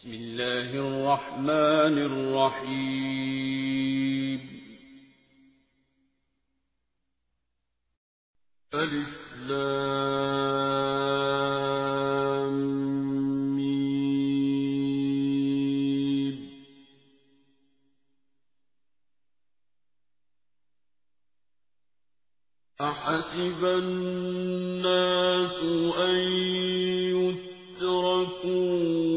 بسم الله الرحمن الرحيم. ألف أحسب الناس أن يتركون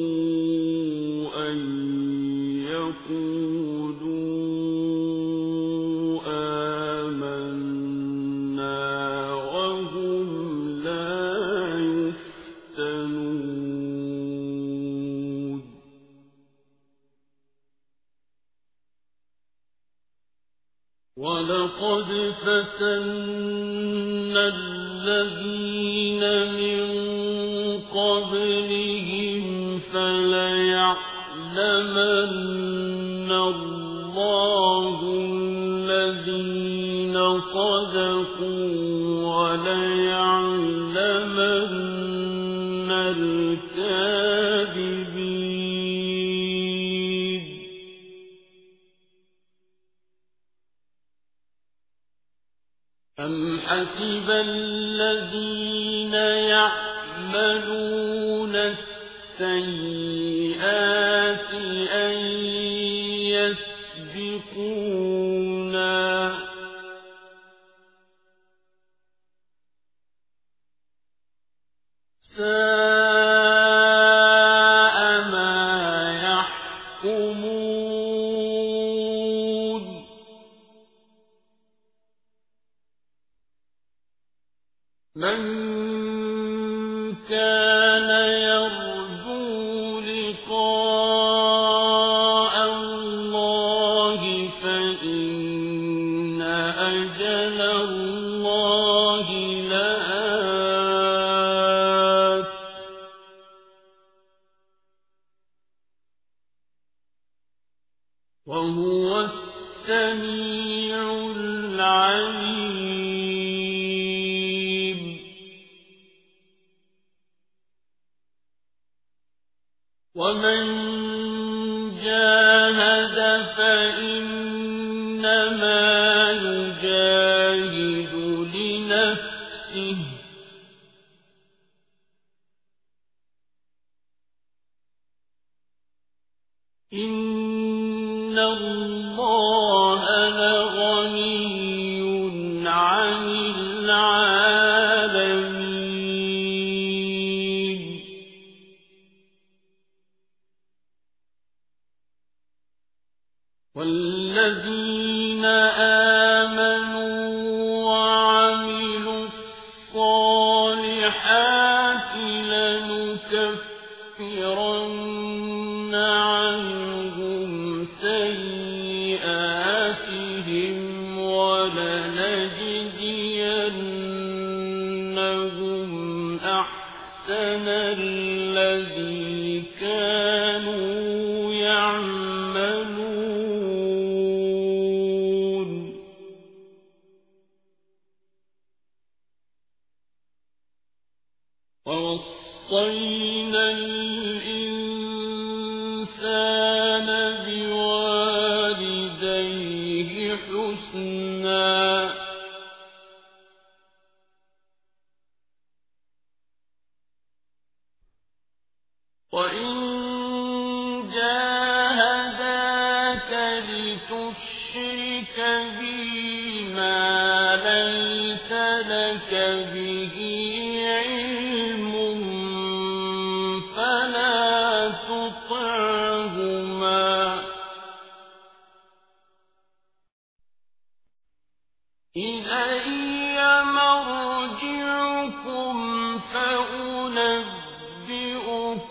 فَتَنَّ الَّذِينَ مِن اللَّهُ الَّذِينَ صَدَقُوا حسب الذين يعملون السيئات أن والذين آمنوا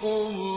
رَبُّكُمْ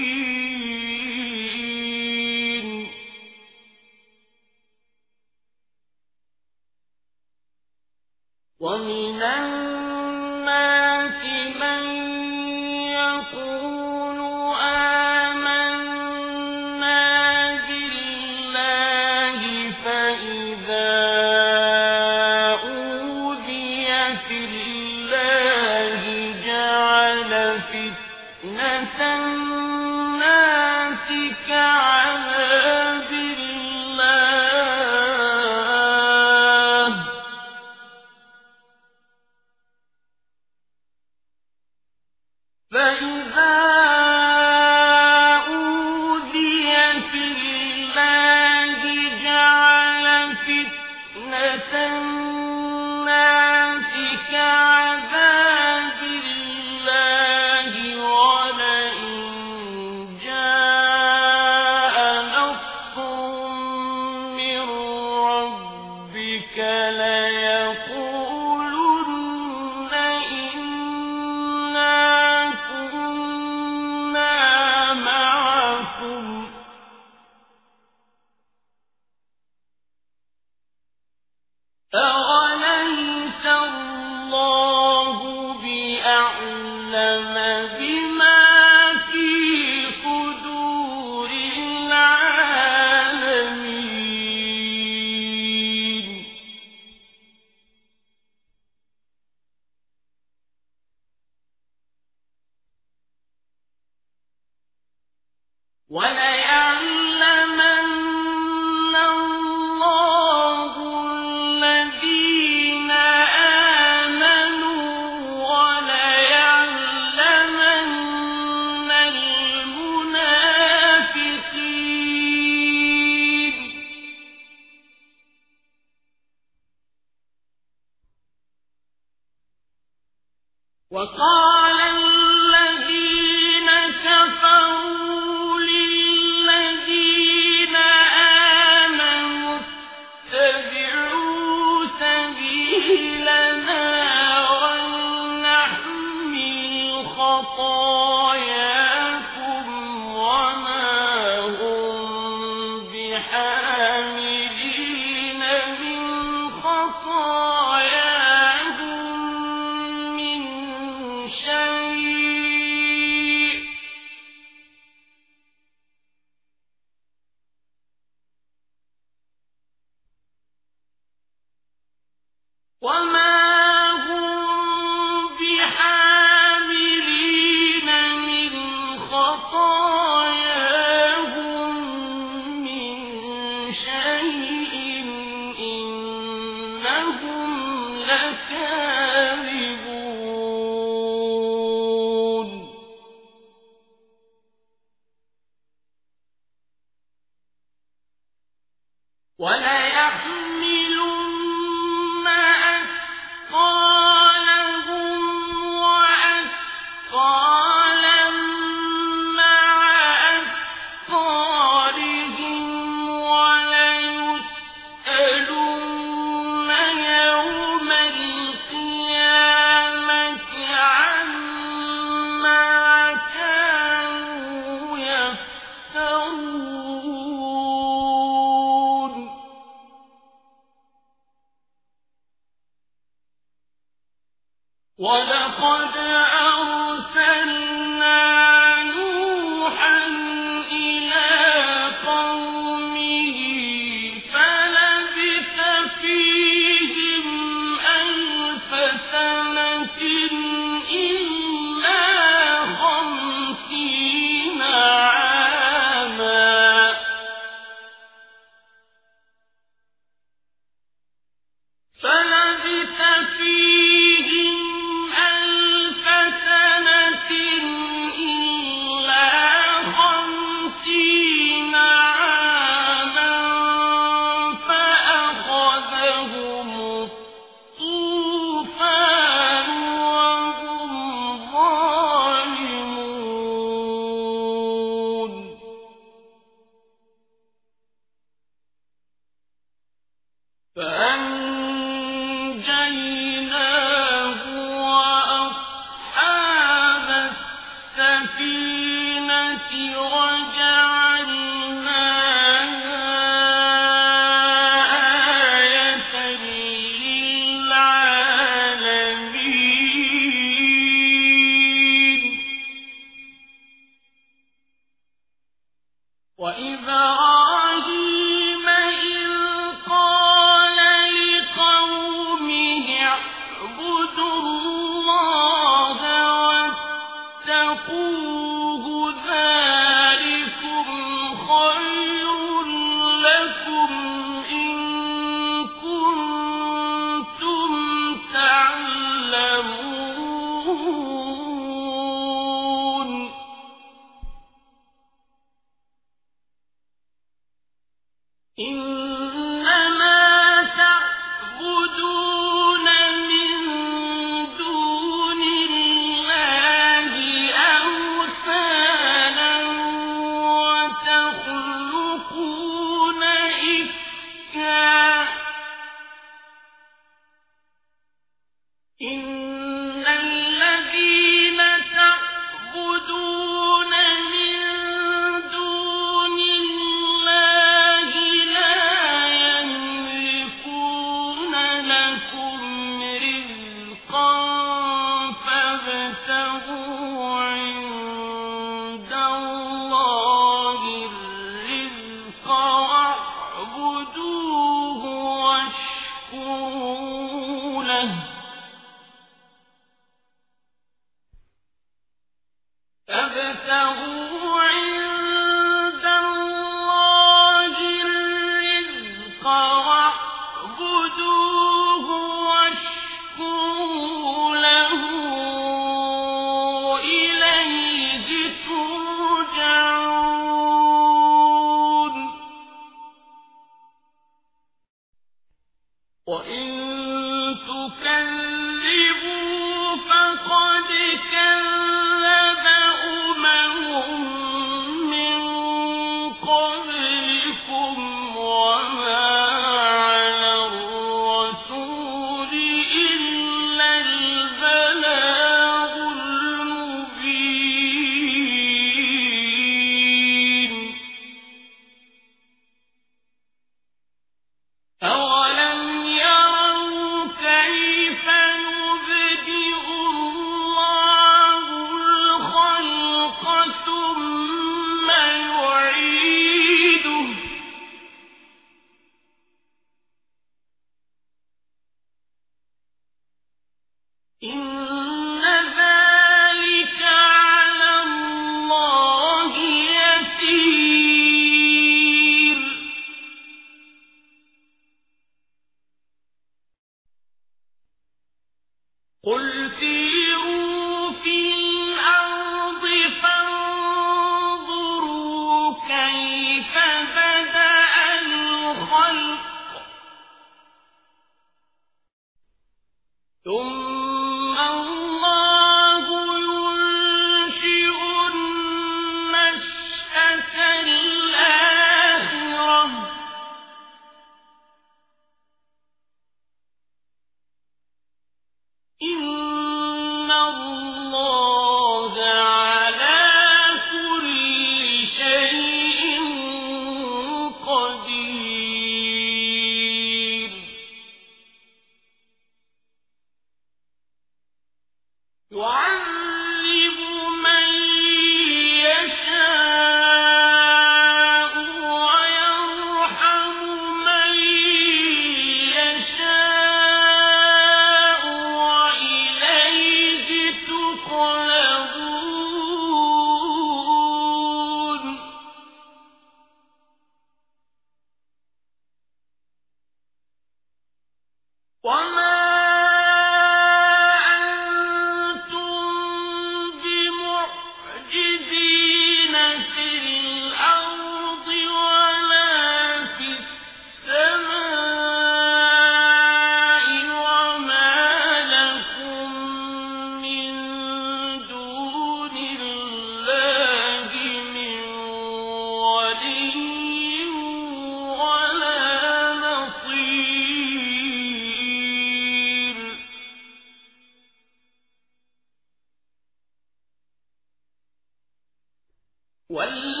والذين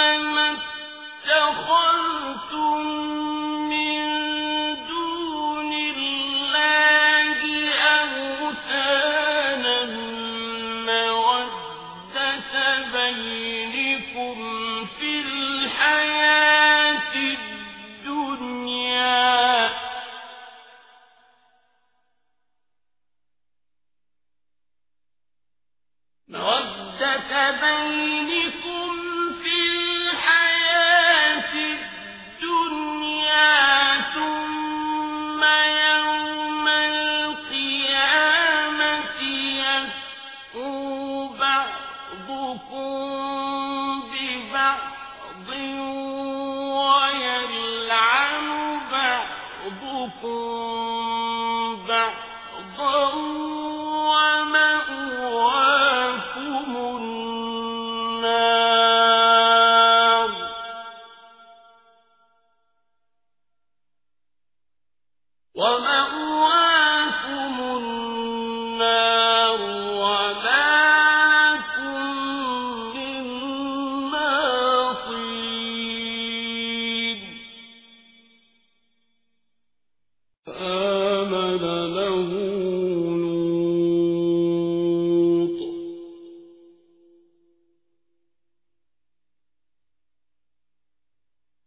ما اتخذتم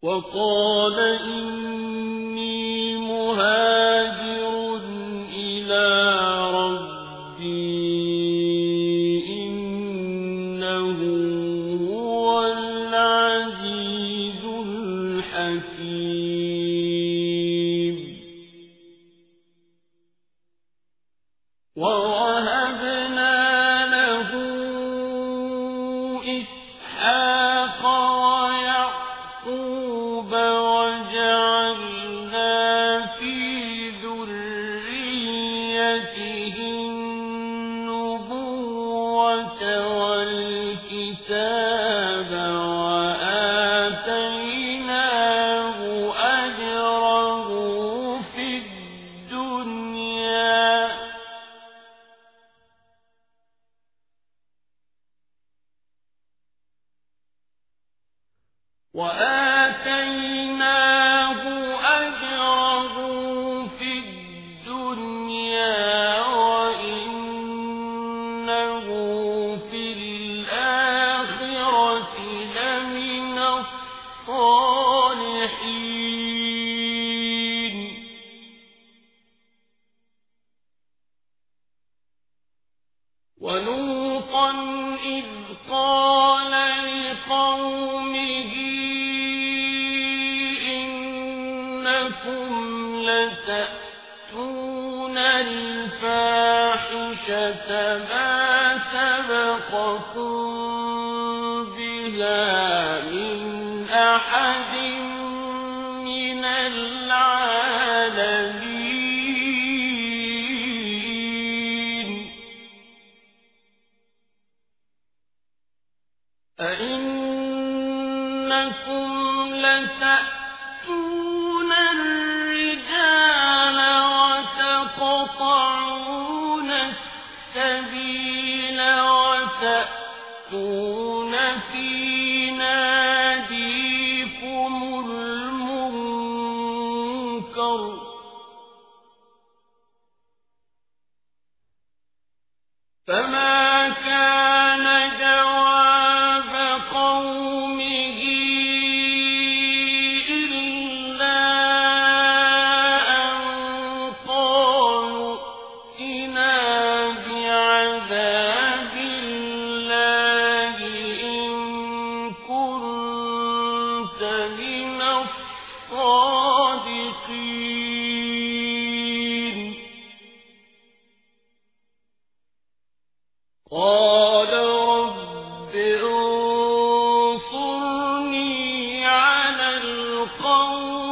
وقال إن إنكم لتأتون الفاحشة ما سبقكم بها من أحد قوما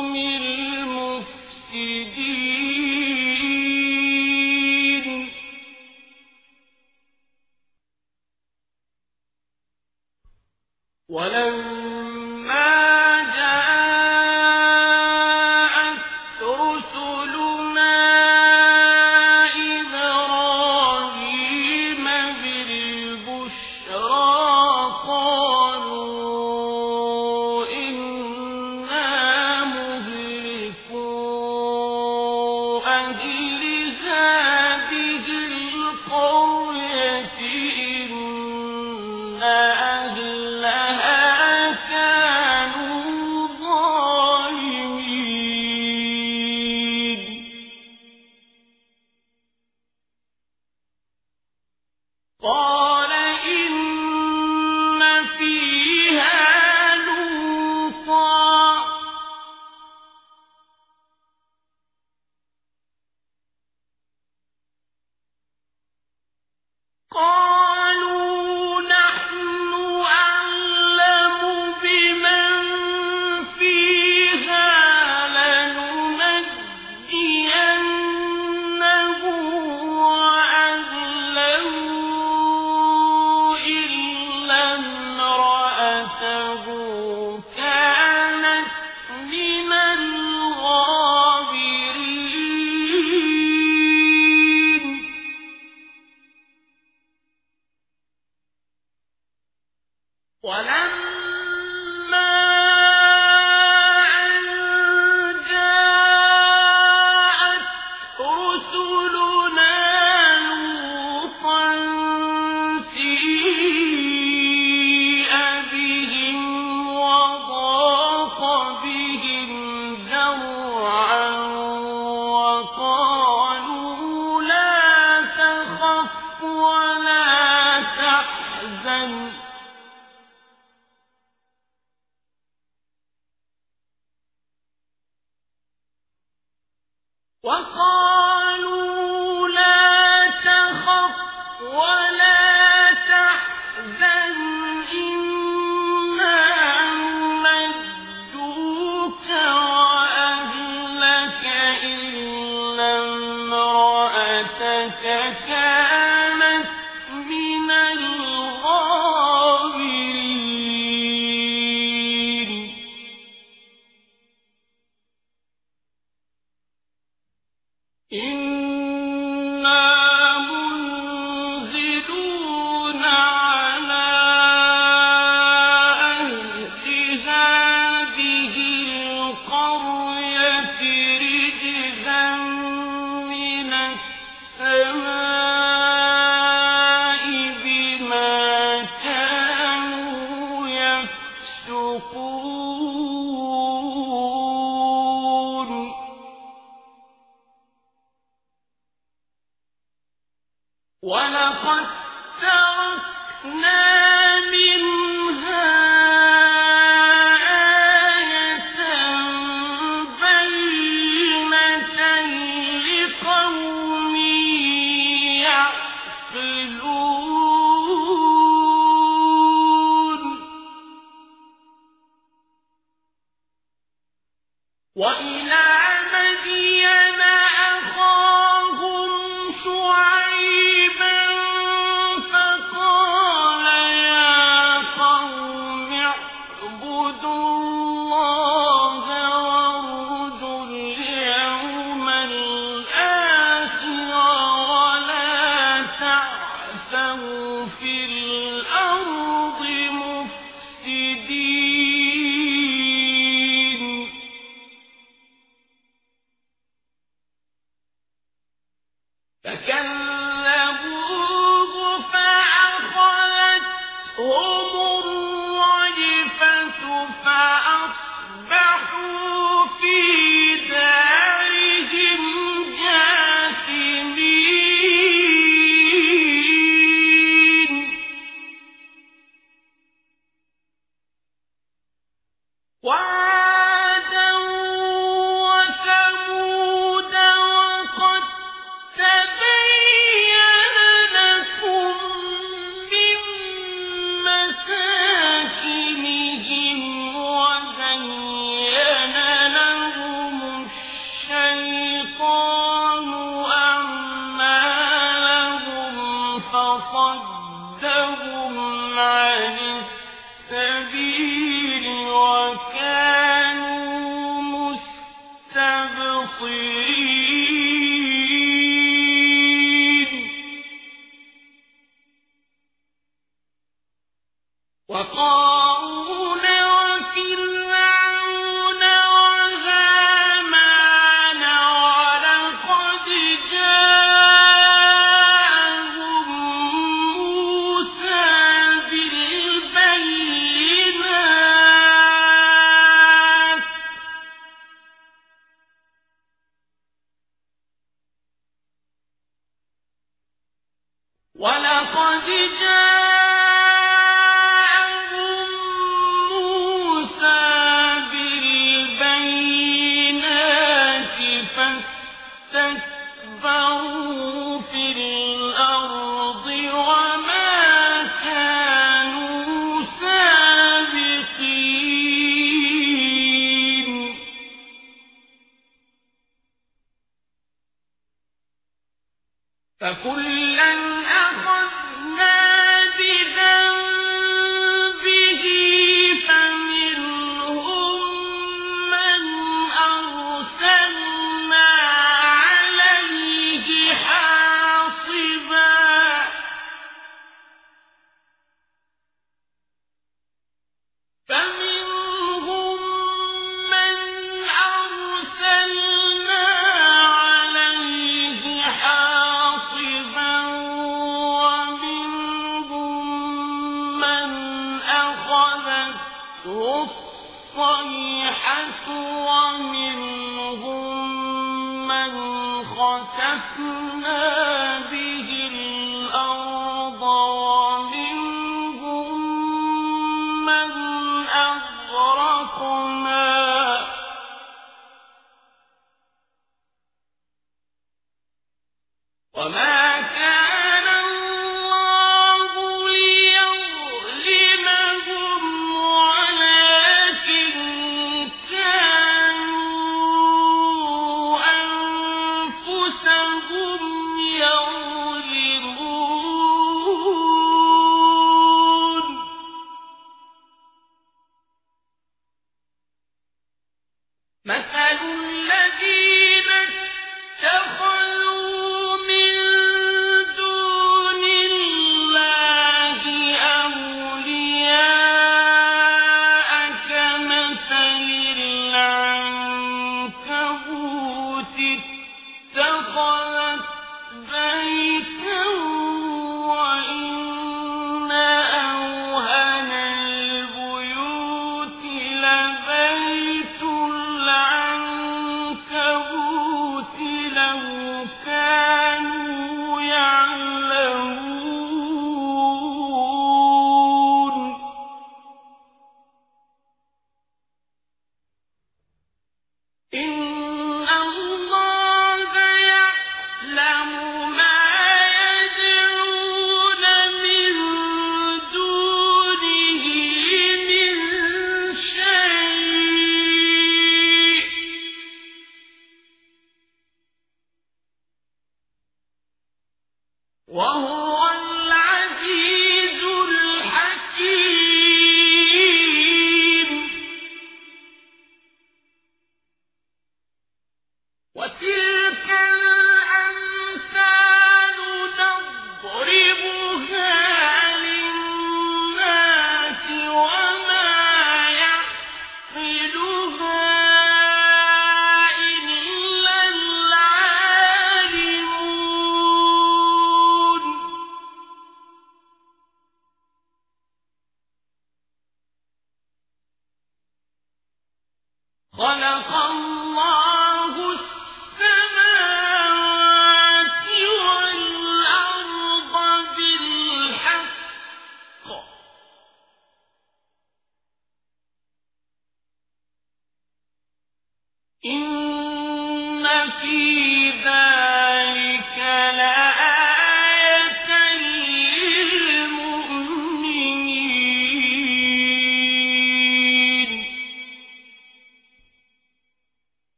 مَا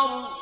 والمنكر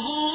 تخطه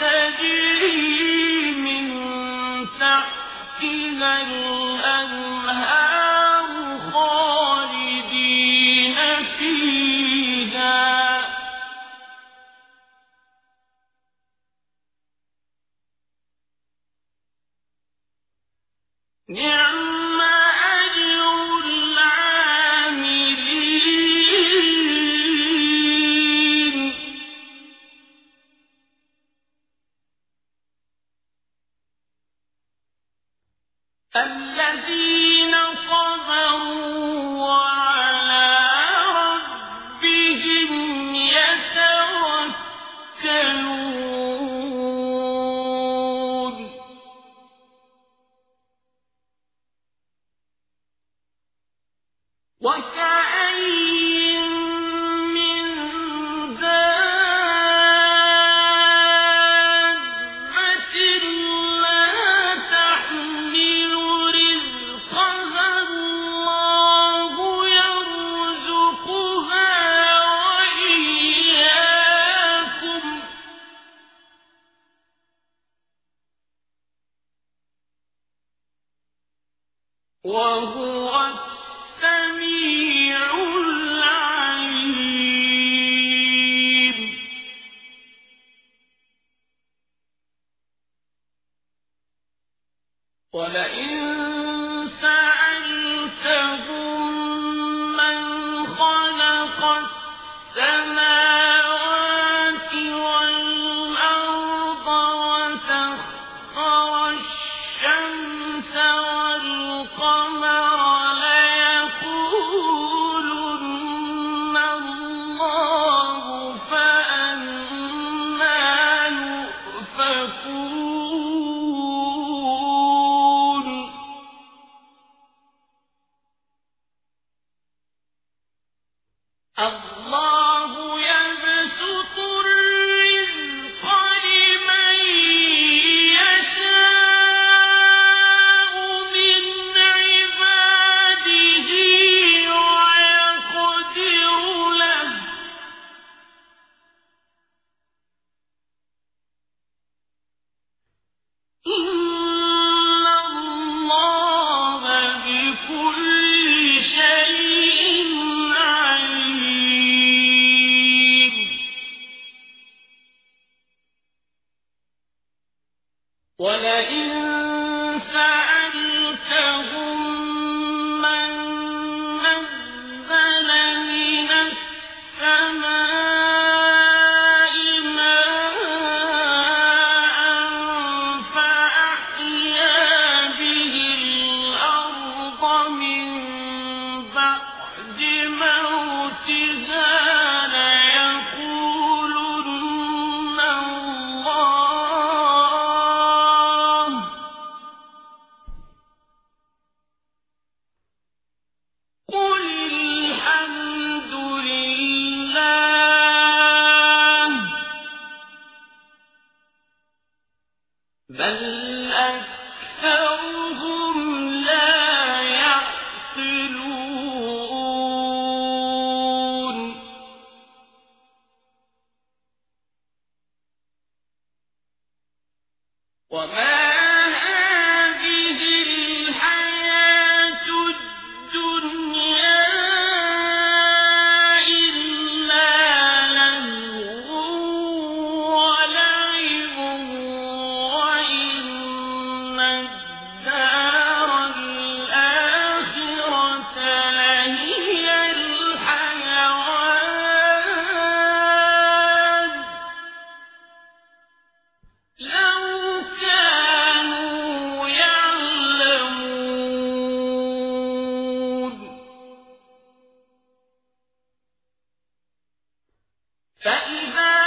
تجري من تحتها وَإِنَّ